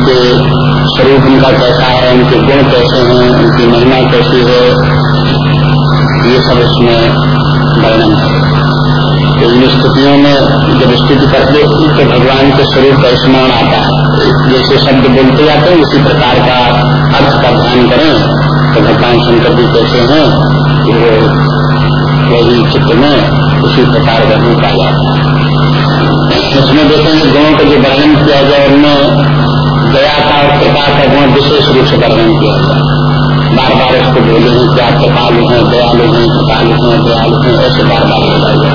उनके स्वरूप उनका कैसा है, उनके गुण कैसे हैं, उनकी महिमा कैसी है, ये सब उसमें वर्णन है। तो इन स्थितियों में जब स्थिति करते तो भगवान के स्वरूप का स्मरण आता है। जैसे शब्द बोलते जाते हैं, उसी प्रकार का अर्थ का ध्यान करें तो भगवान शंकर जी कैसे हैं वो वही चित्र में उसी प्रकार का रूप आ जाता है। उसमें देखेंगे गुणों का जो वर्णन किया जाए उनमें दया का और कृपा का गुण विशेष रूप से वर्णन किया गया बार बार उसको बोले हैं कि आप कृपालु हैं, दयालु हैं, कृपालु हैं, दयालु हैं, ऐसे बार बार बोला गया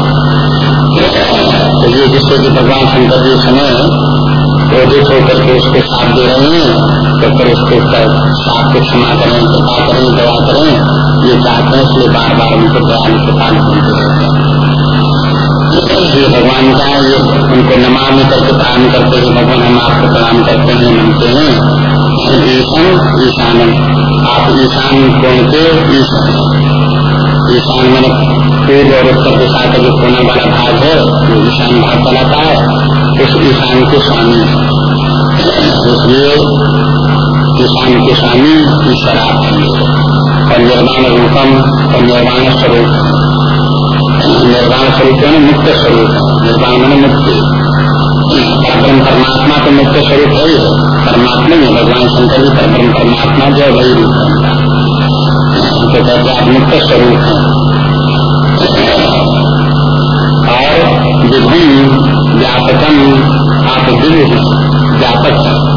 तो ये जिससे कि भगवान शंकर जी समय क्रोधित होकर के उसको साथ दे रहे हैं तो फिर उसको साथ को क्षमा करें, कृपा करें, दया करें, ये चाहते हैं इसलिए बार बार उनको दयालु कृपालु बनते रहते हैं ये भगवान का ये उनको नमामि करके प्रणाम करते हैं, भगवान हम आपको प्रणाम करते हैं, मनते हैं। ईशान ईशान, आप ईशान कौन के ईशान मैंने पूर्व और उत्तर दिशा का जो कोना वाला भाग है, वो ईशान भाग कहलाता है। उस ईशान के स्वामी। इसलिए ईशान के स्वामी ईश्वर आप और निर्माण रूपम, और स्वरूप। निर्वाण स्वरूप है मुक्त स्वरूप। निर्वाण मैंने मुक्ति। परम परमात्मा तो मुक्त स्वरूप है ही परमात्मा में भगवान शंकर जी परम परमात्मा जो वही रूप है। तो आप मुक्त स्वरूप है। और विधि व्यापकम आप दिव्य व्यापक है।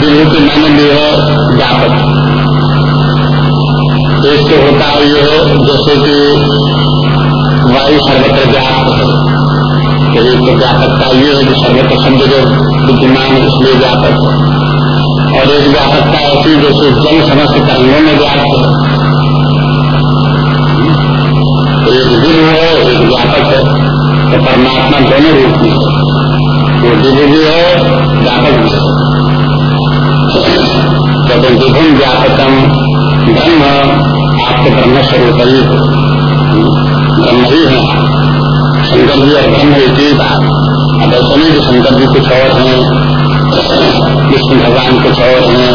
दिव्य के मैंने भी है। व्यापक एक तो होता है ये जैसे कि वायु सर्वत्र व्याप्त है। तो एक तो व्यापकता ये है कि सर्वत्र शब्द जो विद्यमान इसलिए व्यापक है। और एक व्यापकता ऐसी जैसे जल समस्त तरंगों में व्याप्त है। एक दिव्य है, एक व्यापक है। तो परमात्मा दोनों रूप में है। वो दिव्य भी है, व्यापक भी है। कहते विभिन्न व्यापकम ब्रह्म, आपके ब्रह्म स्वरूप ही ब्रह्म ही है। शंकर जी और ब्रह्म एक ही बात। अब ऐसा नहीं कि शंकर जी कुछ और हैं, विष्णु भगवान कुछ और हैं,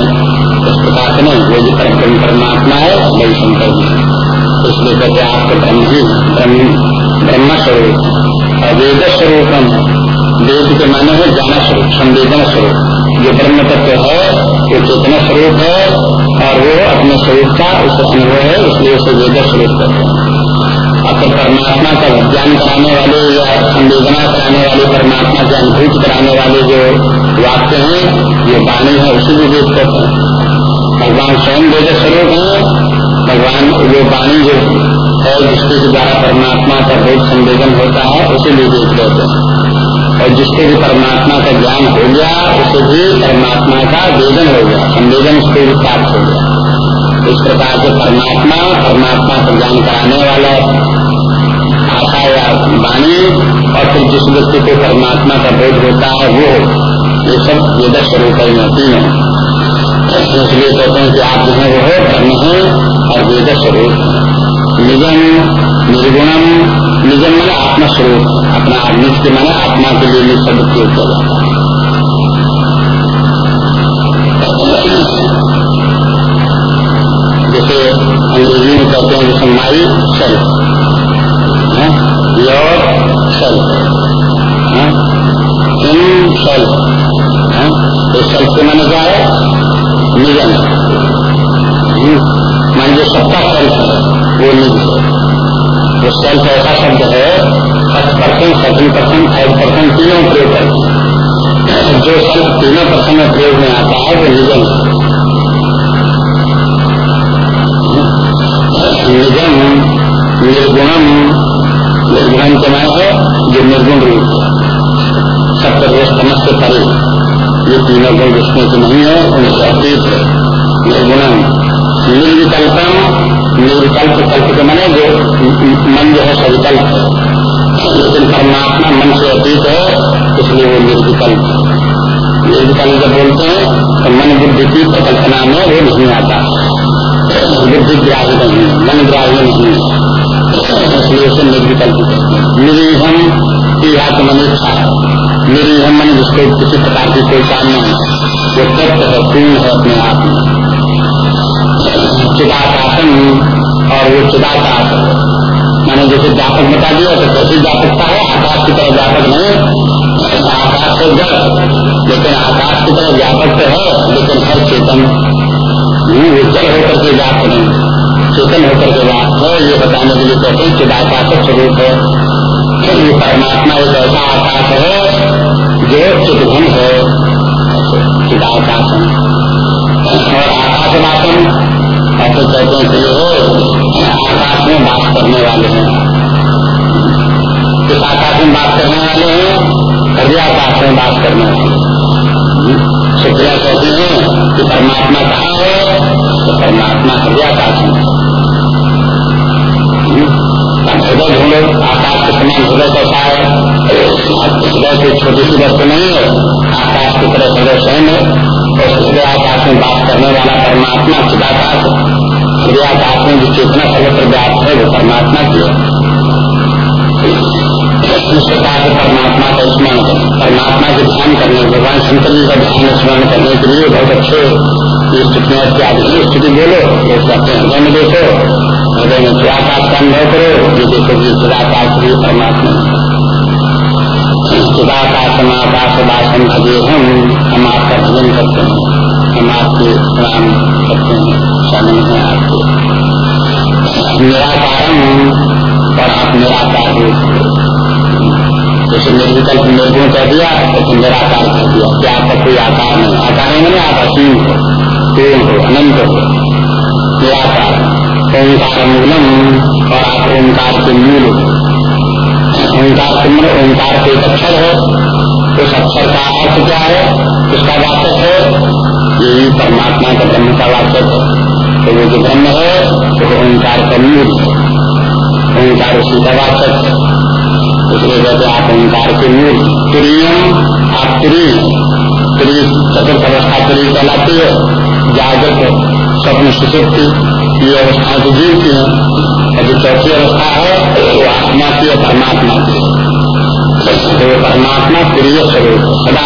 इस प्रकार से नहीं। वो जो परम परमात्मा है, वही शंकर जी इसलिए कहते हैं, आपके ब्रह्म ही ब्रह्म ब्रह्म स्वरूप। और वेद स्वरूपम, वेद के माने है ज्ञान स्वरूप, संवेदन स्वरूप। जो ब्रह्म तत्व है वो चेतना स्वरूप है और वो अपने स्वरूप का उसे अनुभव है, इसलिए उसे वेद स्वरूप करते हैं। अब तो परमात्मा का ज्ञान कराने वाले या संवेदना कराने वाले, परमात्मा के अनुभूत कराने वाले जो वाक्य हैं, ये वाणी है, उसी भी वेद करते हैं। भगवान स्वयं वेद स्वरूप है, भगवान वो वाणी जो है, जिसके द्वारा परमात्मा का बहुत संवेदन होता है, उसे भी वेद कहते हैं। और जिससे भी परमात्मा का ज्ञान हो गया, उसे भी परमात्मा का वेदन हो गया, संवेदन उसको भी प्राप्त हो गया। इस प्रकार से परमात्मा परमात्मा का ज्ञान कराने वाला आशा या वाणी, और फिर जिस व्यक्ति को परमात्मा का बोध होता है, वो, ये सब वेद स्वरूप ही होती है। इसलिए कहते हैं कि आप जो है वो है ब्रह्म है, और वेद स्वरूप निजम, निर्गुणम, निजम मैंने आत्मस्वरूप। अपना निज माने आत्मा के लिए शब्द प्रयोग किया है जैसे अंग्रेज़ी में कहते हैं जैसे माई सेल्फ योर सेल्फ इन सेल्फ तो के माने क्या है? निजन निज है सेल्फ ऐसा शब्द है first person second person third person तीनों प्रयोग करते हैं जो शब्द तीनों पर्सन में प्रयोग में आता है, वो निजम निजम निर्गुणम निर्गुणम के माने है, जो निर्गुण रूप है। सब समझ से परे। ये तीनों गुण जिसमें से नहीं है उनसे अतीत है। निर्गुणम। निर्विकल्पम निर्विकल्प कल्प के माने जो मन जो है सविकल्प लेकिन परमात्मा मन से अतीत है, इसलिए वो निर्विकल्प। निर्विकल्प जब बोलते हैं तो मन बुद्धि की प्रकल्पना में वो नहीं आता। बुद्धि ग्राह्य नहीं, मन ग्राह्य नहीं। इसलिए उसे निर्विकल्प निरीहम की आत्मनिष्ठा निरीहम मन जिसको किसी प्रकार की कोई काम नहीं वो तत्व है, पूर्ण है अपने आप में। चिदाकाशन और वो चिदाकाश मैंने जैसे व्यापक बता दिया तो कैसी व्यापकता है, आकाश की तरह व्यापक नहीं, आकाश से जड़। लेकिन आकाश की तरह व्यापक तो है, लेकिन हर चेतन वो जड़ होकर के व्याप्त नहीं। चेतन होकर के व्याप्त है, ये बताने के लिए कहते हैं चिदाकाश स्वरूप है। ये परमात्मा एक ऐसा आकाश है, जो चिदघन है। चिदाकाश और आकाश वासन ऐसे कहते हैं कि ये आकाश में बात करने वाले हैं किस आकाश में बात करने वाले हैं हृदय आकाश में बात करने वाले शुक्रिया कहते हैं कि परमात्मा कहा है तो परमात्मा हृदय आकाश में हृदय ढूंढो आकाश के समान हृदय कैसा है हृदय कोई छोटी सी वस्तु नहीं है आकाश की तरह हृदय स्वयं है। हृदय आकाश में बात करने वाला परमात्मा चिदाकाश हृदय आकाश में जो चेतना सर्वत्र व्याप्त है, वो परमात्मा की है। परमात्मा का स्मरण करें। परमात्मा के ध्यान करने, भगवान शंकर जी का ध्यान स्मरण करने के लिए बहुत अच्छे स्थितियाँ इत्यादि स्थिति बोलो। अपने हृदय में देखो, हृदय में चिराकाश का अनुभव करो, ये देखो कि चिराकाश भी परमात्मा चिदाकाश समाकाश वासन भजे हम। हम आपका भजन करते हैं। हम आपके प्रणाम करते हैं। शामिल हैं आपके। निराकारम और आप निराकार जैसे निर्विकल्प कह दिया तो निराकार कह दिया। कि आपका कोई आकार नहीं। आकार नहीं आप असीम हो। पूर्ण हो, अनंत हो। निराकार। ओंकार मूलम और आप ओंकार के मूल ओंकार के ओंकार के एक अक्षर है। उस अक्षर का अर्थ क्या है? उसका वाचक है यही परमात्मा का ब्रह्म का वाचक। है तो वो जो ब्रह्म है तो ओंकार का मूल है। ओंकार उसी का वाचक। है इसलिए कहते आप ओंकार के मूल तुरीयम आप तुरी तुरी चतुर्थ अवस्था तुरी कहलाती है। जागृत, स्वप्न सुसुप्ति। ये अवस्था तो जीवती है और जो चौथी अवस्था है वो आत्मा की और परमात्मा की। तो वो परमात्मा प्रिय स्वरूप सदा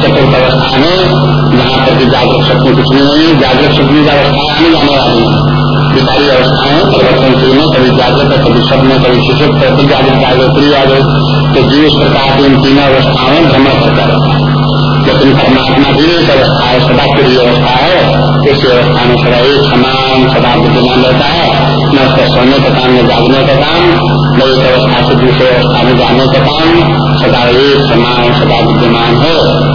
चतुर्थ अवस्था में जहाँ पर जागृत स्वप्न कुछ नहीं है जागृत स्वप्न की अवस्था आने जाने वाली है। सारी अवस्थाएँ परिवर्तनशील में कभी जागृत है, कभी स्वप्न कभी सुषुप्त फिर जागृत जागृत प्रिय आ गए तो जीव इस प्रकार की इन तीनों अवस्थाओं में भ्रमण करता रहता है। लेकिन परमात्मा भी एक अवस्था है, सदा प्रिय अवस्था है। इस अवस्था में सदा एक समान सदा विद्यमान रहता है। न उसका सोने का काम न जागने का काम न एक अवस्था से दूसरे अवस्था में जाने का काम, सदा एक समान सदा विद्यमान है।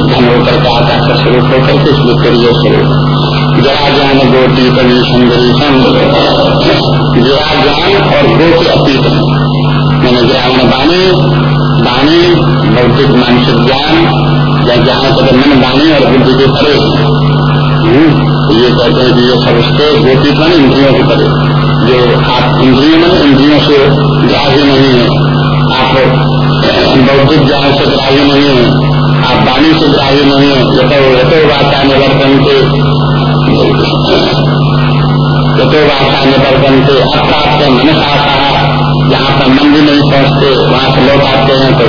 धन होकर के आकाश का स्वरूप होकर के इसलिए प्रिय स्वरूप जरा ज्ञान गोटी कवि सुंदरी जरा ज्ञान और गो के अतीत। मैंने ज्ञान बाणी बाणी भौतिक मानसिक ज्ञान, या तक मन बाणी और बुद्धि के परे। ये कहते हैं कि ये उसके गोटी मन इंद्रियों के परे। जो आप इंद्रियों मन इंद्रियों से ग्राह्य नहीं है। आप बौद्धिक ज्ञान से ग्राह्य नहीं है। आप वाणी से ग्राह्य नहीं है। यथो यथो वाचा निवर्तन के यथो वाचा निवर्तन के अप्राप्त मन आता जहाँ पर मन भी नहीं पहुँचते, वहाँ से लौट आते हैं तो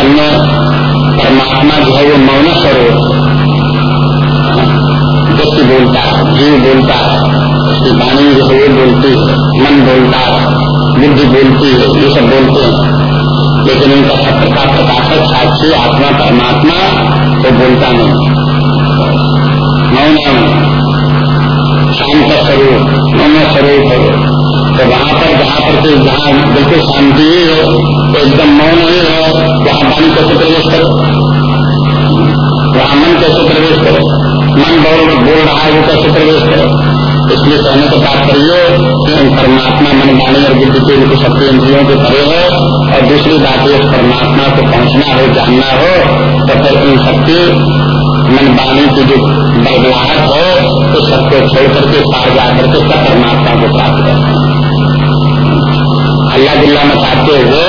अन्य परमात्मा जो है वो मौन स्वरूप। बोलता है जीव बोलता है उसकी वाणी जो है बोलती है, मन बोलता है बुद्धि बोलती है, ये सब बोलते हैं। लेकिन उनका सत्य का प्रकाशक साक्षी, आत्मा, परमात्मा तो बोलता नहीं। मौन, शांत स्वरूप, मौन स्वरूप है। तो वहाँ पर, जहाँ पर के जहाँ बिल्कुल शांति ही है तो एकदम मौन ही है, वहाँ वाणी कैसे प्रवेश करो? वहाँ मन कैसे प्रवेश करो? मन बोल बोल रहा है, वो कैसे प्रवेश करो? इसलिए कहने का तात्पर्य कि परमात्मा मन वाणी और बुद्धि के रूप शक्ति इंद्रियों के परे है। और दूसरी बात उस परमात्मा को पहुँचना हो, जानना हो तो फिर इन शक्ति मन वाणी की जो बदलाहट हो तो सबको छोड़ करके पार जाकर के सब परमात्मा को प्राप्त करते अल्लाह गुल्ला मचाते हुए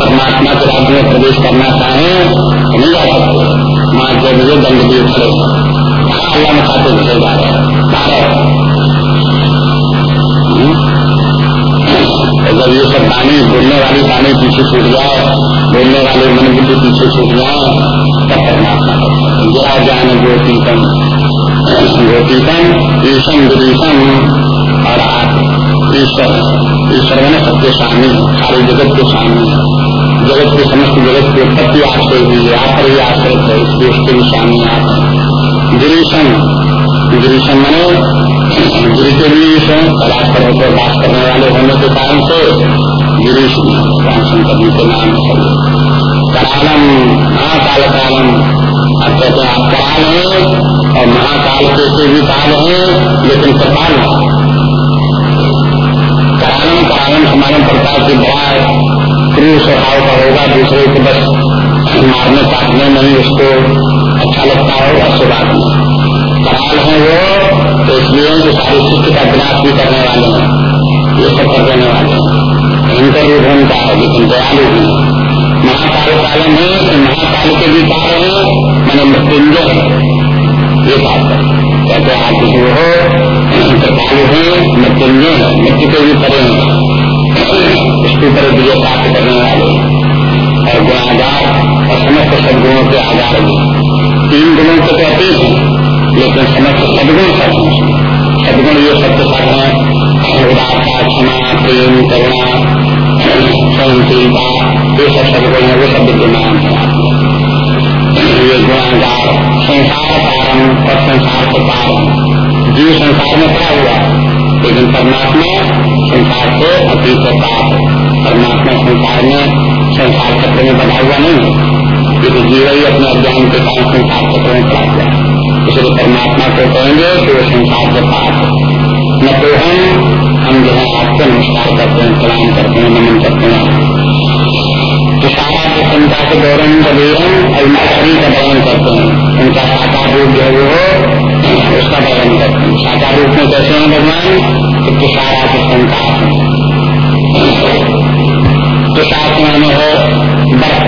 परमात्मा के राज्य में प्रवेश करना चाहें तो नहीं जा सकते। माँ जब ये दंड भी खड़े अल्लाह मचाते हुए जा रहे हैं। जब ये सब पानी, बोलने वाली पानी पीछे छूट जाए, बोलने वाले मन बुद्धि पीछे छूट जाए, तब परमात्मा जया ज्ञान ज्योतिकम ज्योतिकम ईशम विदीशम और ईश्वर ईश्वर मैंने सबके सामने सारे जगत के सामने। जगत के समस्त जगत की उत्पत्ति आपसे हुई है आप पर ही आश्रित है, इसलिए उसके भी सामने आप गिरीशम गिरीशम मैंने गिरी के भी ईश्वर कैलाश पर्वत पर बात करने वाले होने के कारण से गिरीश शंकर जी के नाम है करालम महाकाल कालम अब कहते हैं आप कराल हैं और महाकाल के से भी काल हैं लेकिन है कारण कारण हमारे प्रकार की बड़ा क्रूर स्वभाव का होगा दूसरे को बस मारने काटने में ही उसको अच्छा लगता है अच्छी बात नहीं कराल है वो इसलिए सारी सृष्टि का विनाश भी करने वाले हैं, ये सब कर देने वाले हैं। इनका रूप उनका है, लेकिन दयालु भी महाकाल कालन है कि महाकाल के भी काल है, मैंने मृत्युंजय है। ये बात है। कहते आप जो हो, कृपालु है, मृत्युंजय है। मृत्यु के भी परे हैं। उसके ऊपर विजय प्राप्त करने वाले और गुणागार और समस्त सदगुणों के आधार भी तीन गुणों को कहते हैं लेकिन समस्त सदगुण सब सदगुण ये सब सब है उदारता क्षमा प्रेम करुणा सहनशीलता ये सब सदगुण है वो सब विद्यमान है ये गुणागार संसार कारण और संसार के कारण जीव संसार में खड़ा हुआ? लेकिन परमात्मा संसार से अतीत होता है परमात्मा संसार में संसार चक्र में बना हुआ नहीं है। क्योंकि जीव ही अपने अज्ञान के कारण संसार चक्र में खड़ा हुआ इसलिए परमात्मा को कहेंगे कि वो संसार के पास न तो हम हम जो है आपको नमस्कार करते हैं प्रणाम करते हैं, नमन करते हैं। तो सारा के चिंता के दौरान शरीर और शरीर का वर्णन करते हैं उनका साकार रूप जो है वो उसका वर्णन करते हैं साकार रूप में कैसे हैं भगवान तुषार आदि संताप तुषार के माने हो बर्फ़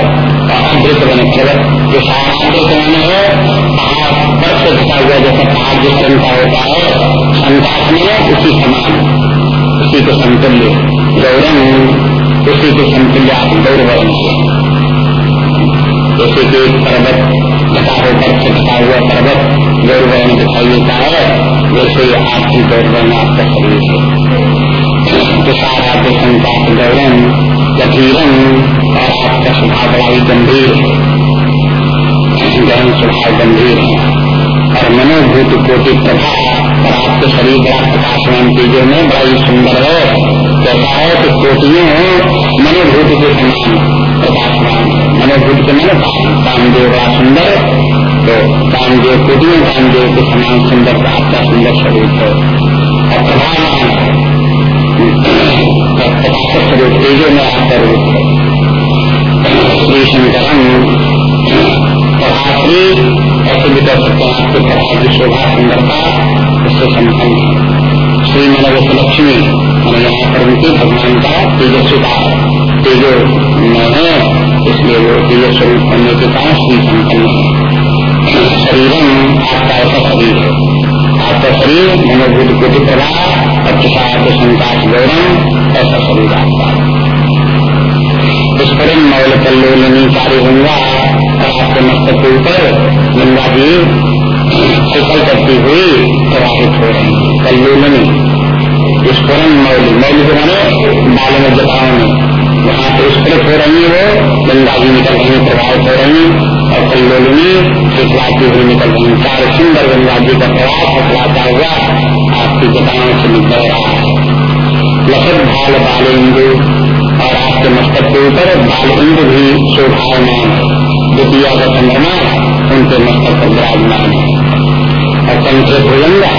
और अमृत बने पर्वत आदि के माने हो बर्फ़ से ढका हुआ जैसे पहाड़ जिस का होता है संताप में उसी समान उसी के समतुल्य गौरव उसी के समतुल्य आप गौरव जैसे कि पर्वत ढका हो बर्फ़ से ढका हुआ पर्वत गौरवर्ण दिखाई देता है, वैसे ही आपकी गौरवर्ण आपका शरीर है। तुषारा के संताप गौरम, गभीरम और आपका स्वभाव बड़ा ही गंभीर है। गहन स्वभाव गंभीर है। और मनोभूत कोटि प्रभा और आपके शरीर बड़ा प्रकाशमान चीज़ों में बड़ा ही सुंदर है। कैसा है कि कोटियों मनोभूत के समान प्रकाशमान मनोभूत के मन कामदेव बड़ा सुंदर। तो कामदेव कुटियों, कामदेव के समान सुंदर आपका सुंदर स्वरूप है। और प्रधान प्रकाशक स्वरूप तेजो में आपका रूप है श्री शंकरम प्रभाश्री ऐसे भी कर सकते हैं आपके प्रभाव की शोभा सुंदरता उससे संपन्न है श्री मनव लक्ष्मी मैंने यहाँ पर उनके भगवान का तेजस्विता तेजो में है इसलिए वो तेज स्वरूप करने के कारण श्री संपन्न है शरीरम आपका ऐसा शरीर है आपका शरीर मनोभूत कोटि प्रभाव अत्यसात संकाश गौरम ऐसा शरीर आपका विस्फोरण मौल कल्लोलनी कार्य गंगा और आपके मस्तक के ऊपर गंगा जी शिखल करती हुई प्रभावित हो रही कल्लोलनी विस्फोरण मौल मौल जो है बाल में जटाओं में वहाँ पे स्फुरित हो रही है गंगा जी निकल रही प्रभावित हो रही और कल्लोलिनी शीतलाती हुई निकल रही चार सुंदर गंगा जी का प्रभाव फसलाता हुआ आपकी जटाओं से निकल रहा है। लसत भाल बाल इंदु और आपके मस्तक के ऊपर बाल इंदु भी शोभायमान। द्वितीय का चंद्रमा उनके मस्तक पर विराजमान। है और कंठे भुजंगा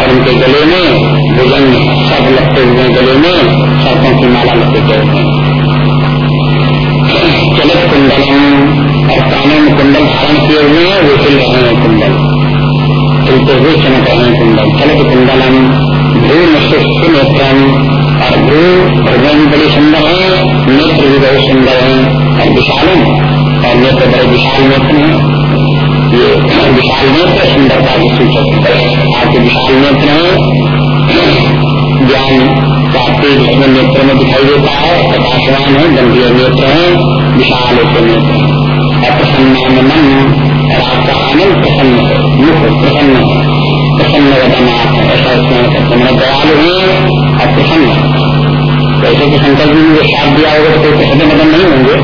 और उनके गले में भुजंग सब लगते हुए गले में सर्पों की माला लपेटे हुए हैं चलित कुंडलम और कानों में कुंडल धारण किए हुए हैं, वो हिल रहे हैं कुंडल। चलते हुए चमक रहे हैं कुंडल। चलित कुंडलम भू निश्चित नेत्रम और भू बड़ी सुंदर है, नेत्र भी बहुत सुंदर है, और विशालम और नेत्र बड़े विशाल नेत्र हैं। ये विशाल नेत्र सुंदरता की सूचक आपके विशाल नेत्र है, ज्ञान प्राप्ति जिसमें नेत्र में दिखाई देता है, प्रकाशवान है, गंभीर नेत्र है, विशाल ऐसे नेत्र है। अप्रसन्न मन और आपका आनंद प्रसन्न है, मुख प्रसन्न है। प्रसन्न वदना ऐसा स्मरण दयालु है और प्रसन्न वैसे तो शंकर जी ने साथ दिया होगा तो कोई प्रसन्न मदन नहीं होंगे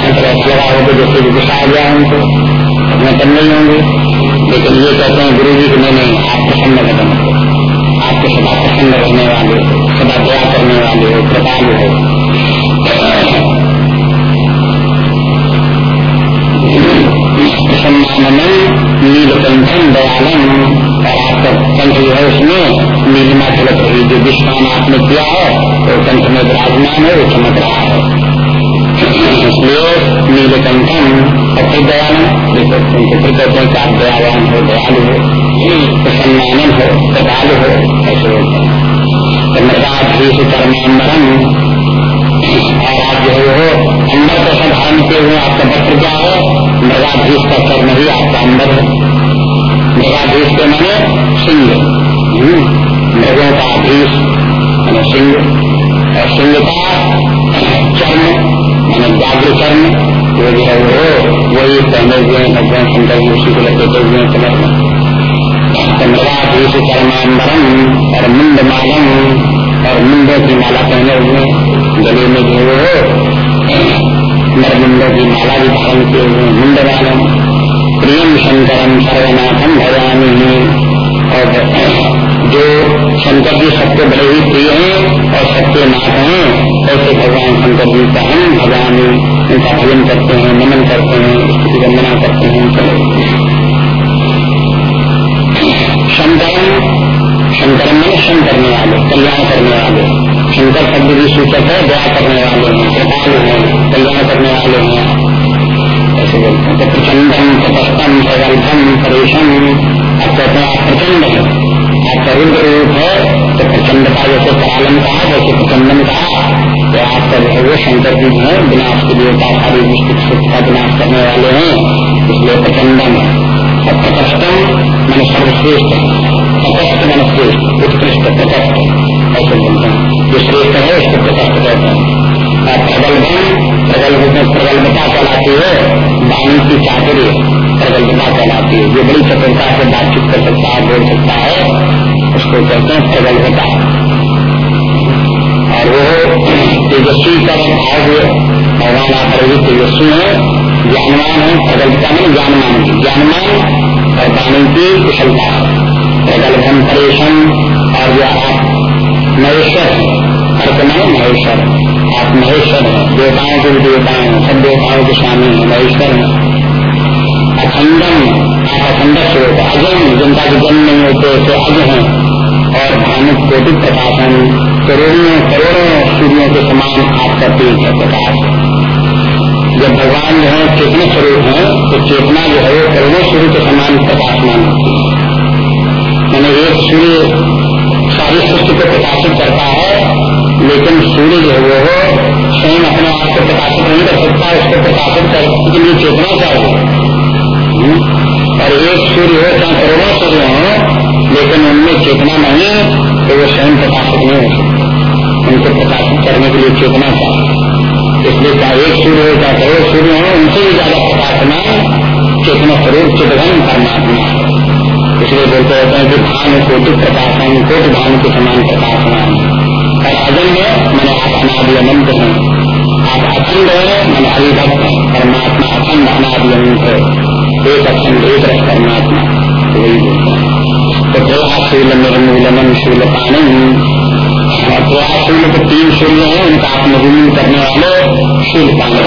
शंकर ऐसा जैसे गुस्सा आ गया उनको अपने तन नहीं होंगे लेकिन ये कहते हैं गुरु जी की नहीं नहीं आप प्रसन्न वदन हो आपको सदा प्रसन्न रहने वाले सदा दया करने वाले हो कृपालु हो प्रसन्नानंद नीलकंठन दयालन और आपका कंठ जो है। उसमें नीलिमा झलक रही जो विश्वान आपने किया है तो कंठ में विराजमान है वो चमक रहा है इसलिए नीलकंठन और फिर दयालन उनको फिर कहते हैं कि आप दयावान हो दयालु हो। प्रसन्नानंद हो कृपालु हो ऐसे होते हैं कर्मांबरम और आप जो है वो अंबर कैसा धारण हुए आपका वस्त्र क्या है मृगाधीश का कर्म ही आपका अंबर है मृगाधीश के मैंने सिंह मृगों का मैंने सिंह और सिंह का चर्म मैंने व्याघ्र चर्म वो जो है वो वही पहने हुए भगवान शंकर जी उसी को लपेटे हुए कमर में चरमांबरम और मुंड मालम और मुंडो की माला पहने हुए गले में जो हो। नरमुंडो की माला भी धारण किए हुए मुंड मालम प्रियम शंकरम सर्वनाथम भगवानी और जो शंकर जी सबके बड़े ही प्रिय हैं और सबके नाथ हैं, ऐसे भगवान शंकर जी का हम भगवानी उनका भजन करते हैं, नमन करते हैं। शंकरम में क्षण करने वाले, कल्याण करने वाले, शंकर शब्द भी सूचक है, दया करने वाले हैं, कृपालु हैं, कल्याण करने वाले हैं। ऐसे बोलते हैं प्रचंडम तपस्तम प्रगल्भम परेशम अब कहते हैं, आप प्रचंड है। आपका रुद्र रूप है तो प्रचंडता जैसे करालम कहा जैसे प्रचंडम कहा तो आपका जो है, वो शंकर जी है, विनाश के लिए सारी विस्तृत सुख का विनाश करने वाले हैं। इसलिए प्रचंडम है और प्रकष्टम मन सर्वश्रेष्ठ। मन श्रेष्ठ उत्कृष्ट तटस्थ ऐसे बोलते हैं जो श्रेष्ठ है उसको तटस्थ कहते हैं और प्रगल्भन प्रगल्भ में प्रगल्भता कहलाती है वाणी की चातुर्य प्रगल्भता कहलाती है जो बड़ी चतुरता से बातचीत कर सकता है बोल सकता है उसको कहते हैं प्रगल्भता और वो तेजस्वी का भाव भगवान आप तेजस्वी है ज्ञानवान है प्रगल्भता में ज्ञानमान ज्ञानमान और वाणी की कुशलता। प्रगल्भन परेशन और जो आप महेश्वर अर्थ महेश्वर। आप महेश्वर हैं, देवताओं के भी देवता हैं, सब देवताओं के स्वामी हैं, महेश्वर हैं। अखंडम, आप अखंड स्वरूप अजम जिनका जन्म नहीं होते ऐसे अज हैं। और भानुक कोटि प्रकाशन करोड़ों करोड़ों सूर्यों के समान आपका तेज है प्रकाश। जब भगवान जो है, चेतना स्वरूप है तो चेतना जो है, वो करोड़ों सूर्य के समान प्रकाशमान होती है। मैंने एक सूर्य सारी सृष्टि को प्रकाशित करता है, लेकिन सूर्य जो है वो स्वयं अपने आप को प्रकाशित नहीं कर सकता, उसको प्रकाशित करने के लिए चेतना चाहिए? और एक सूर्य हो चाहे करोड़ों सूर्य हो, लेकिन उनमें चेतना नहीं तो वो स्वयं प्रकाशित नहीं हो सकते उनको प्रकाशित करने के लिए चेतना चाहिए इसलिए चाहे एक सूर्य हो चाहे करोड़ सूर्य हो, उनसे भी ज़्यादा प्रकाशना, चेतना स्वरूप, चिदघन परमात्मा बोलते रहते हैं कि भान कोटि प्रकाशन कोट भान के समान प्रकाशमान और अजन है, मैंने आप अनादि अनंत हैं। आप अखंड है, मैंने अभिभक्त है। परमात्मा अखंड अनादि अनंत है। एक अखंड, एक रस परमात्मा। वही बोलते हैं। तो प्रयाशील निर्मूलनम शूल पानी। प्रयासशील तो तीन सूर्य हैं, उनका आत्मविलीन करने वाले शील पानी।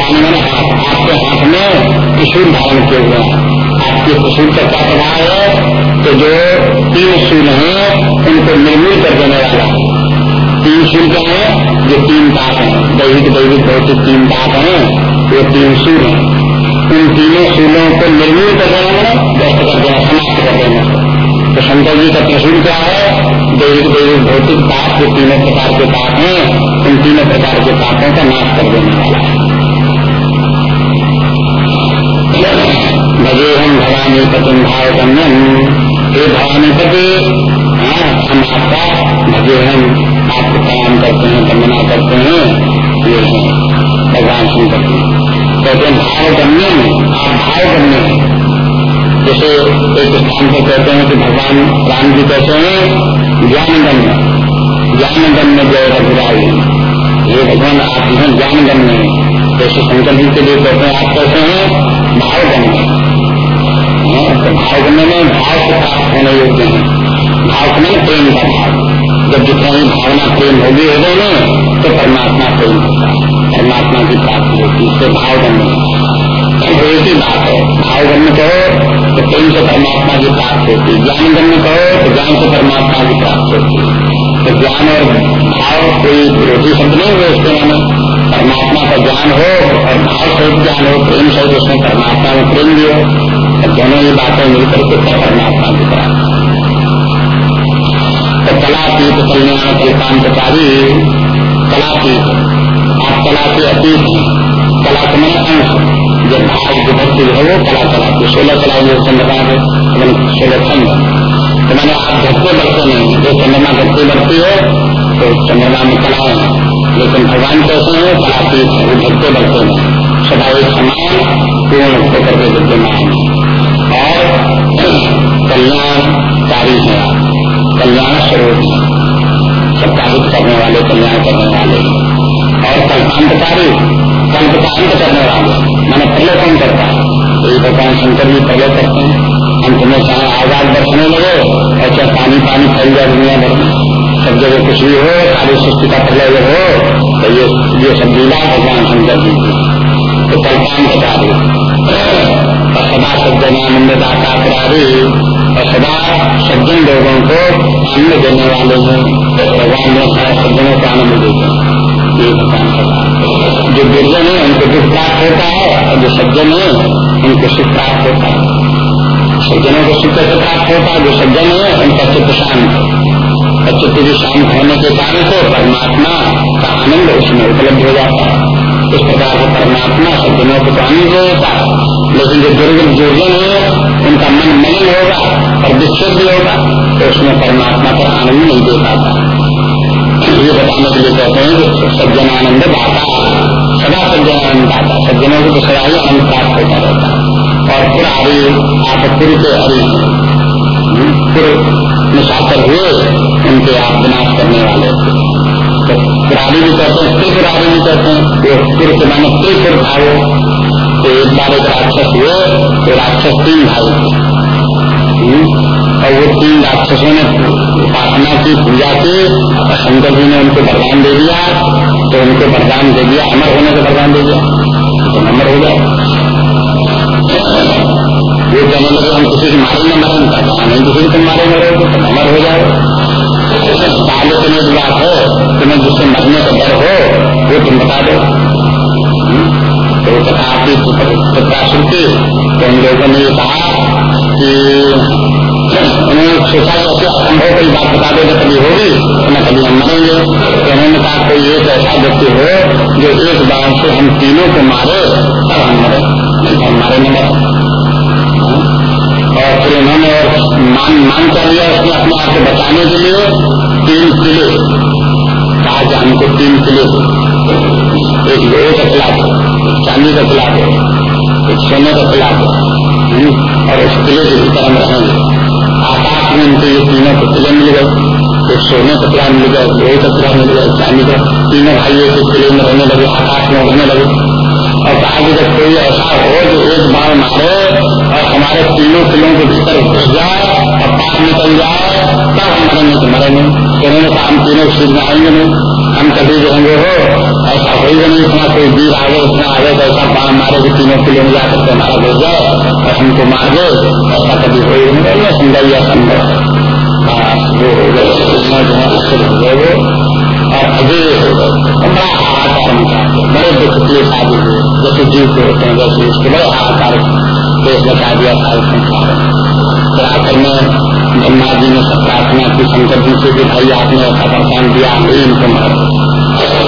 पानी मैंने हाथ आपके हाथ में त्रिशूल धारण किए हुए हैं। आपके त्रिशूल का क्या प्रभाव है तो जो तीन शूल हैं, उनको निर्मूल कर देने वाला तीन शूल क्या है? जो तीन ताप हैं। दैविक दैविक भौतिक तीन ताप हैं। वो तीन शूल है। उन तीनों शूलों को निर्मूल कर देना व्यस्त कर देना, समाप्त कर देना तो शंकर जी का त्रिशूल क्या है? दैविक दैविक भौतिक पाप जो तीनों प्रकार के पाप हैं। उन तीनों प्रकार के पापों का नाश कर देने वाला भजे हम भवानी भाव गम्यम हे भवानी पति हाँ हम आपका भगे हैं आपको प्रणाम करते हैं वंदना करते हैं ये है, भगवान शंकर जी। कहते हैं भाव गम्य आप भाव गम्य हैं। जैसे एक स्थान पर कहते हैं कि भगवान राम जी कैसे हैं ज्ञान गम्य ज्ञान गम्य जय रघुराई। ये भगवान आप जो है ज्ञान गम्य है। जैसे शंकर जी के लिए कहते हैं, आप कैसे हैं भाव गम्य तो में भाव से प्राप्त होने योग्य है। भाव में प्रेम का भाव। जब जितना ही भावना प्रेम होगी हो गए तो परमात्मा प्रेम होता है। परमात्मा की प्राप्ति होती है इससे भाव ही बात है। भाव गम्य कहो तो प्रेम से परमात्मा की प्राप्त होती है। ज्ञान गम्य कहो तो ज्ञान से परमात्मा की प्राप्त होती है। तो ज्ञान और भाव कोई विरोधी शब्द नहीं हुए इसके माने परमात्मा का ज्ञान हो, और भाव सहित ज्ञान हो, प्रेम सहित उसमें परमात्मा में प्रेम भी हो। तो दोनों ही बातें मिलकर के परमात्मा की तरह तो कलातीत कल्याण कल्पांतकारी कलातीत आप कला के अतीत हैं कला के मैंने अंश। जो भाग जो भक्ति है वो कला चलाती सोलह कला जो चंद्रमा है सोलह खंड तो मैंने आप घटते बढ़ते नहीं जो चंद्रमा घटते बढ़ती है तो चंद्रमा में कलाएँ हैं। लेकिन भगवान कैसे हैं कलातीत है, वो घटते बढ़ते नहीं सदा एक समान, पूर्ण होकर के विद्यमान है। और कल्याणकारी है। कल्याण स्वरूप सबका हित करने वाले, कल्याण करने वाले। और कल्पांतकारी कल्प का अंत करने वाले। मैंने प्रलय कौन करता है। तो ये भगवान शंकर जी प्रलय करते हैं। अंत में चाहे आज़ाद बरसने लगे और चाहे पानी पानी फैल जाए दुनिया भर में। सब जगह कुछ भी हो सारी सृष्टि का प्रलय हो तो ये ये सब लीला भगवान शंकर जी की। तो कल्पांतकारी। और सदा सज्जनानंद दाता करारी और सदा सज्जन लोगों को आनंद देने वाले हैं। भगवान ने सारा सज्जनों को आनंद देते हैं ये भगवान जो दुर्जन है, उनको दुख प्राप्त होता है और जो सज्जन है, उनको सुख प्राप्त होता है। सज्जनों को सुख कैसे प्राप्त होता है, जो सज्जन है, उनका चित्त शांत है। चित्त भी शांत होने के कारण से परमात्मा का आनंद उसमें उपलब्ध हो जाता है। इस प्रकार से परमात्मा सज्जनों को तो होता है, लेकिन जो दुर्गम दुर्जन है, उनका मन मलिन होगा और भी होगा तो उसमें परमात्मा का आनंद नहीं दे पाता। ये बताने के लिए कहते हैं कि सज्जन आनंद दाता, सदा सज्जन आनंद दाता। सज्जनों को तो सदा ही आनंद प्राप्त होता रहता और फिर हरि आप पूरी के हरि पूरे निशाचर हुए, उनके आप विनाश करने वाले तो भी कहते हैं त्रिपुरारी भी कहते हैं। पूर्व के माने त्रिपुर भाव तो एक बार एक राक्षस हुए तो राक्षस तीन भाई हम्म? और वो तीन राक्षसों ने उपासना की, पूजा की, और शंकर जी ने उनको वरदान दे दिया तो उनको वरदान दे दिया, अमर होने का वरदान दे दिया। तो अमर हो जाए वो कहने लगे हम किसी की मारे न मरे नहीं किसी को मारे मरे तो अमर हो जाए पहले तुम्हें एक बात हो तुम्हें जिससे मरने का डर हो, वो तुम बता दो। तो कथा आपकी कथा सुनती तो उन लोगों ने कहा कि उन्होंने सोचा कि असंभव कोई बात बता दे तो कभी होगी तो न कभी हम मरेंगे। तो उन्होंने कहा, कोई एक ऐसा व्यक्ति हो, जो एक बार से हम तीनों को मारे, तब हम मरे। नहीं हम मारे न मरे। और फिर उन्होंने मान मान कर लिया उसने अपने आप को बचाने के लिए तीन किले। कहा कि हमको तीन किले। एक लोहे का खिला दो चांदी का खिला दो एक सोने का खिला दो हम्म, और उस किले के भीतर हम रहेंगे। आकाश में उनके ये तीनों को किले मिल गए एक सोने का किला मिल गया लोहे का किला मिल गया चांदी का। तीनों भाई एक किले में रहने लगे आकाश में उड़ने लगे। और कहा कि जब कोई ऐसा हो जो एक बार मारे और हमारे तीनों किलों के भीतर घुस जाए और पार निकल जाए, तब हम मरेंगे तो मरेंगे। उन्होंने कहा, हम तीनों सीध में आएँगे नहीं। हम कभी रहेंगे हो, ऐसा होगा नहीं। इतना कोई वीर आगे इतना आगे तो ऐसा बाण मारे कि तीनों किलो में जाकर के हमारा हो जाए और हमको मार दे। ऐसा कभी हो ही नहीं। संभव या संभव वो हो गए। जो है हो और अजय हो गए हाहाकार बड़े दुख शादी हुए जैसे जीव के होते हैं, वैसे उसके बड़े हाहाकार देश बचा दिया सारे संसार फिर आखिर में ब्रह्मा जी ने सब प्रार्थना की, शंकर जी से कि भाई आपने ऐसा वरदान दिया नहीं इनको मार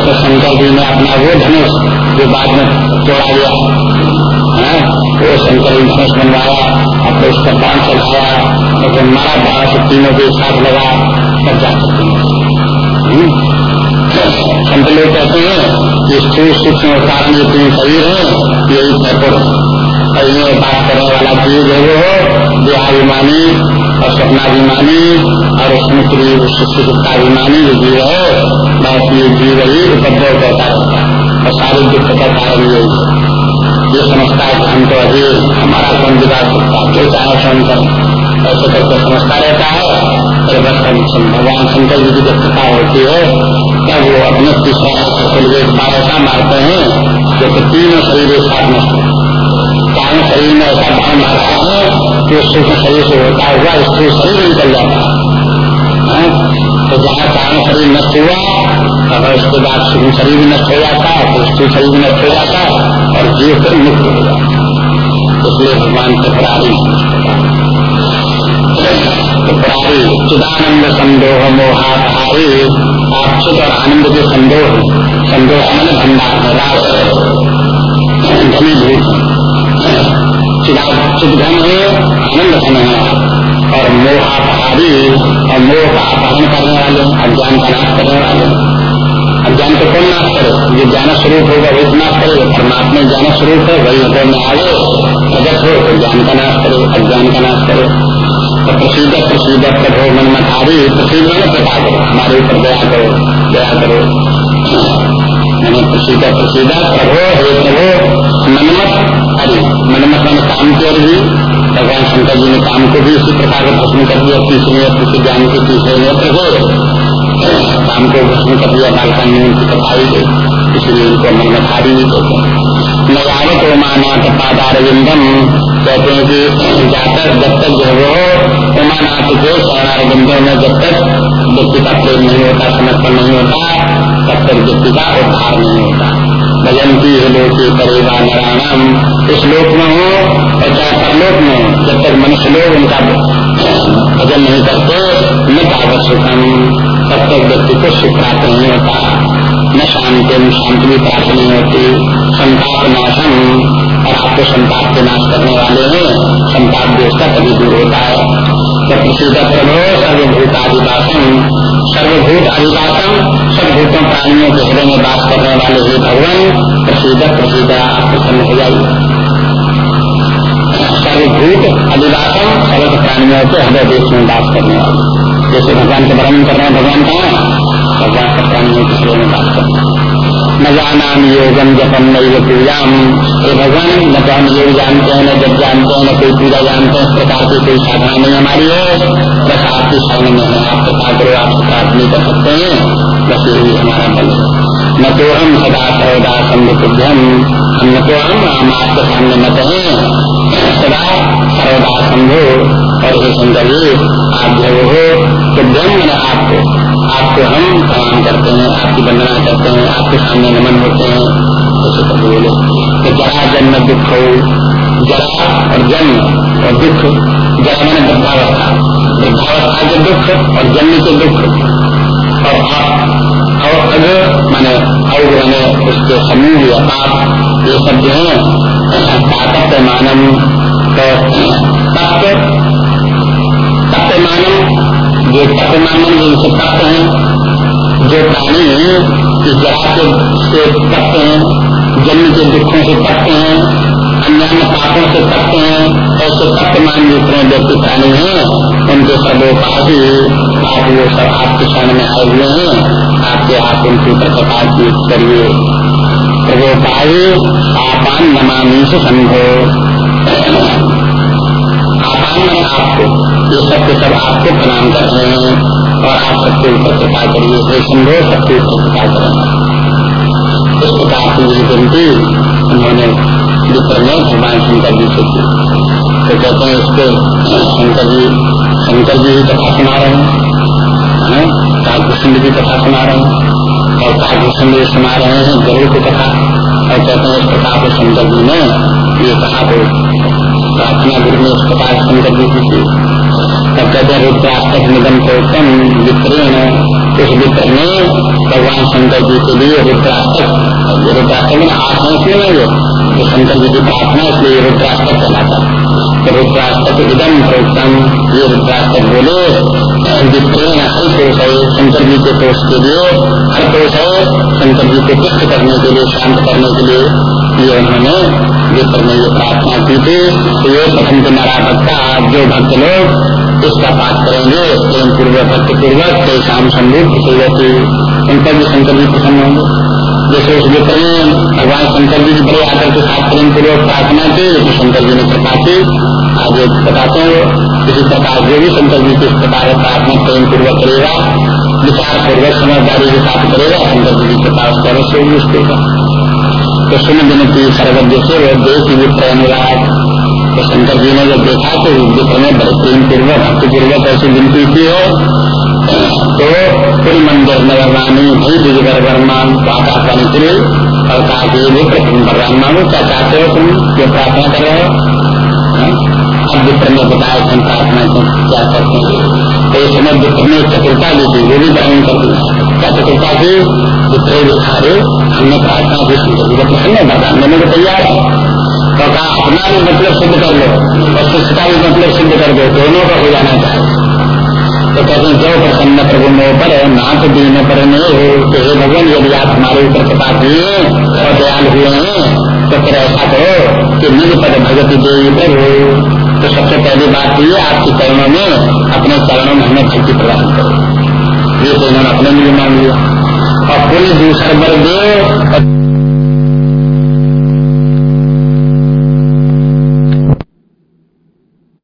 तो शंकर जी ने अपना वो धनुष जो बाद में तोड़ा गया वो शंकर जी धनुष बनवाया अब तो उसका बाण चढ़ाया फिर मारा से तीनों के साथ लगा, तब जा सकते हैं। संत लोग कहते हैं कि स्थूल सूक्ष्म कारण ये तीन शरीर है यही ठाकुर और ये बात करने वाला जीव है, वो देहाभिमानी और स्वप्नाभिमानी और उसमें सुखिताभिमानी जो जीव है, बस ये जीव ही उपद्रव करता है, और सारे दुख का कारण यही है। ये समझता है कि हम तो अभी हमारा कौन बिगाड़ सकता जो चाहे स्वयं ऐसे करके समझता रहता है फिर बस भगवान शंकर जी की जब कथा होती है तब वो अपने तीसरा एक बार ऐसा मारते हैं जो कि तीनों शरीर एक साथ नष्ट कारण शरीर में ऐसा भाव मारते हैं कि सूक्ष्म शरीर से होता हुआ स्थूल शरीर निकल जाता है? तो जहाँ कारण शरीर नष्ट हुआ अगर उसके बाद सूक्ष्म शरीर भी नष्ट हो जाता है तो स्थूल शरीर भी नष्ट हो जाता है और जीव फिर मुक्त हो जाता है इसलिए भगवान के त्रपुरारी त्रपुरारी चिदानंद संदोह मोहाधारी आप चित और आनंद के संदोह संदोह मन भंडार घनीभूत चिदघन है, आनंद घन है, और मोहापहारी और मोह का अपहरण करने वाले, अज्ञान का नाश करने वाले। अज्ञान को कौन नाश करे? जो ज्ञान स्वरूप होगा, वही नाश करे। परमात्मा ज्ञान स्वरूप है, वही हृदय में आवे। प्रगट हो तो ज्ञान का नाश करे, अज्ञान का नाश करे। तो प्रसिद्ध प्रसिद्ध कठोर मन मठारी प्रसिद्ध मैंने प्रकार करो। हमारे ऊपर दया करो दया करो। मैंने प्रसिद्ध प्रसिद्ध प्रभो हे प्रभो मनमत हरि मनमत मैंने काम की ओर भी, भगवान शंकर जी ने काम को भी इसी प्रकार का भस्म कर दिया, तीसरे किसी ज्ञान के तीसरे नेत्र को काम को भस्म कर दिया बालकान ने उनकी सफ़ाई गई इसलिए उनको मन में भारी नहीं कहते नजावत वो माना पादार विंदम कहते हैं कि जाकर जब तक जो वो उमानाथ के शरणारविंदों में जब तक व्यक्ति का प्रेम नहीं होता, समर्पण नहीं होता, तब तक व्यक्ति का उद्धार नहीं होता। भजन की लोग करेगा नारायणम। इस लोक में हो और चाहे परलोक में जब तक मनुष्य लोग उनका भजन नहीं करते न सुखम तब तक व्यक्ति को सुख प्राप्त नहीं होता। न शांति शांति भी प्राप्त नहीं होती संताप नाशम और आपको संताप के नाश करने वाले हैं, संताप भी उसका कभी दूर होता है। तो प्रसिद्ध प्रभो, सर्वभूत आदिवासन सर्वभूत आदिवासन सब भूतों प्राणियों के हृदय में बात करने वाले हे भगवान, प्रसिद्ध प्रसिद्ध आप प्रसन्न हो जाइए सर्वभूत अधिवासन सर्व प्राणियों के हृदय देश में बात करने वाले। जैसे भगवान के वर्णन कर रहे हैं, भगवान कहा भगवान का प्राणी किसी में बात करना न जानाम योगम जपम नई पूजाम ये भगवान न तो हम योग जानते हैं न जब जानते हैं न कोई पूजा जानते हैं प्रकार की कोई साधना नहीं हमारी है बस आपकी शरण में है आप कृपा करो आप प्राप्त नहीं कर सकते हैं बस यही हमारा बल है न तो हम सदा सर्वदा संभुभ्यम हम न तो हम हम आपके सामने मत हैं सदा सर्वदा संभो और हे सुंदर आप जो हो तो ब्रह्म आपको आपको हम प्रणाम करते हैं, आपकी वंदना करते हैं, आपके सामने नमन होते हैं। ऐसे तो बोले तो जरा जन्म दुख हो, जरा और जन्म और दुख। जरा मैंने वृद्धावस्था वृद्धावस्था के दुख और जन्म के दुख। और और अग मैंने अग मैंने उसके समूह या पाप, ये सब जो है ताकत मानम तो तत्व तत्व मानम जो तत्वमानन जिनसे तत्व है, जो प्राणी जरा के से तत्व है, जन्म के दुखों से तत्व है, अन्य पापों से तत्व है ऐसे तत्वमान जितने व्यक्ति प्राणी हैं, उनके सर्वोपाधि आप वो सब आपके क्षण में आए हुए हैं, आपके हाथ उनके ऊपर प्रकाश की करिए। सर्वोपाधि आपान नमामी से संभो आपान आपको। ये सब के सब आपको प्रणाम कर रहे हैं और आप सबके ऊपर कृपा करिए, हे संभो सबके ऊपर कृपा करें इस प्रकार की मेरी विनती उन्होंने विप्र में भगवान शंकर जी से की। तो कहते हैं इसको शंकर जी शंकर जी की कथा सुना रहे हैं कालकृष्ण की कथा सुना रहे हैं और कालकृष्ण जी सुना रहे हैं गरुड़ की कथा। और कहते हैं इस प्रकार के शंकर जी ने ये कहा तो प्रार्थना गुरु ने इस प्रकार शंकर जी की तब कहते हैं, रुद्राष्टक निगम को उत्तम विप्रेण उस विप्र ने भगवान शंकर जी के लिए रुद्राष्टक रुद्राष्टक में आठ हैं नहीं तो शंकर जी की प्रार्थना इसलिए रुद्राष्टक कहलाता तो रुद्राष्टक इदम प्रोक्तम, ये रुद्राष्टक बोले विप्रेण हर दोष है, शंकर जी के दोष के लिए हर दोष है, शंकर जी को तुष्ट करने के लिए, शांत करने के लिए ये उन्होंने विप्र में ये प्रार्थना की थी तो ये प्रथम के नारा भक्ता जो भक्त लोग इसका पाठ करेंगे, प्रेम पूर्वक, भक्त पूर्वक कई शाम संभूत उन पर भी शंकर जी प्रसन्न होंगे। जैसे उस विप्र में भगवान शंकर जी की बड़े आदर के साथ प्रेम पूर्वक प्रार्थना की तो शंकर जी ने कृपा की। आगे बताते हैं, इसी प्रकार जो भी शंकर जी की इस प्रकार प्रार्थना प्रेम पूर्वक करेगा, विचार पूर्वक, समझदारी के साथ करेगा, शंकर जी की कृपा उसका अवश्य होगी उसके तो सुन की सर्वज्ञ से वह देश विप्र अनुराग तो शंकर जी ने जब देखा तो विप्र में बड़े प्रेम पूर्वक भक्ति पूर्वक ऐसी विनती की हो तो कुल मंदिर नगरवाणी भई दिजगर वर्मान आकाशवाणी खुली और कहा कि ये मित्र तुम भगवान मानो क्या चाहते हो तुम जो प्रार्थना कर रहे हो अब विप्र ने बताया हम प्रार्थना क्या करते हैं तो इस समय विप्र ने चतुर्था दी थी, वो भी ग्रहण कर दी। क्या चतुर्था थी विप्र दिखारे हमने प्रार्थना की। सुंदर जी प्रसन्न भगवान लेने को तैयार है तो कहा, अपना भी मतलब सिद्ध कर लो और शिष्य का भी मतलब सिद्ध कर दो। दोनों का हो जाना चाहिए। तो कहते हैं, जो प्रसन्न प्रभु में ऊपर नाथ दीन पर हो। तो हे भगवान, यदि आप हमारे ऊपर कृपा किए और दयाल हुए हैं तो फिर ऐसा करो कि निज पद भगत देवी प्रभु तो सबसे पहली बात ये, आपके चरणों में अपने चरणों में हमें भक्ति प्रदान करो। ये तो उन्होंने अपने लिए मान लिया। और पुण्य दूसरे पर दे